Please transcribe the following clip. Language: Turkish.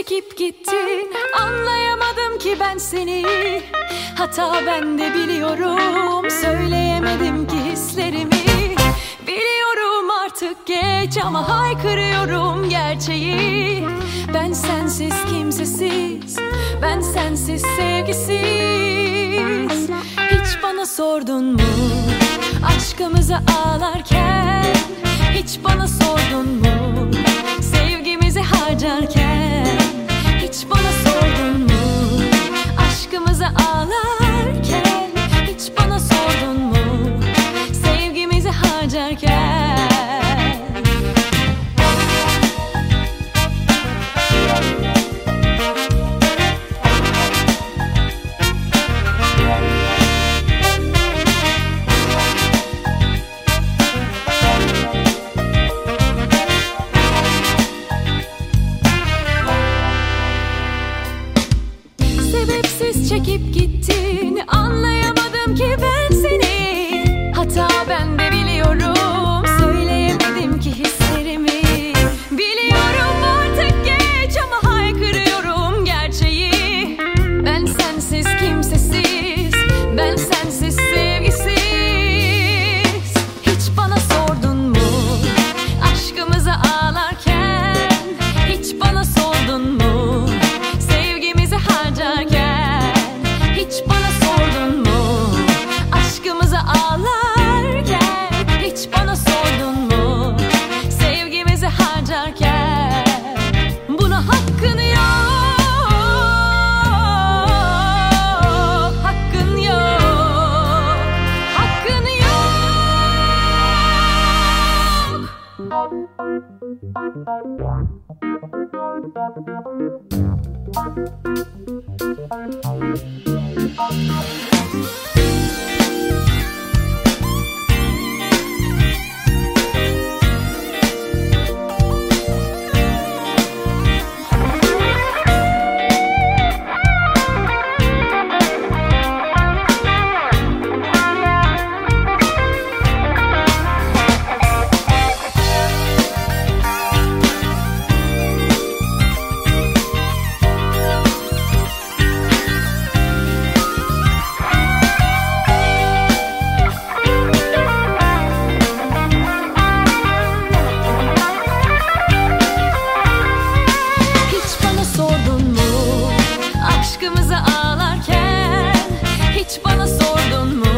çekip gittin. Anlayamadım ki ben seni. Hata ben de biliyorum. Söyleyemedim ki hislerimi. Biliyorum artık geç ama haykırıyorum gerçeği. Ben sensiz kimsesiz. Ben sensiz sevgisiz. Hiç bana sordun mu? Aşkımızı ağlarken Sebepsiz çekip gittin aşkımızı ağlarken hiç bana sordun mu?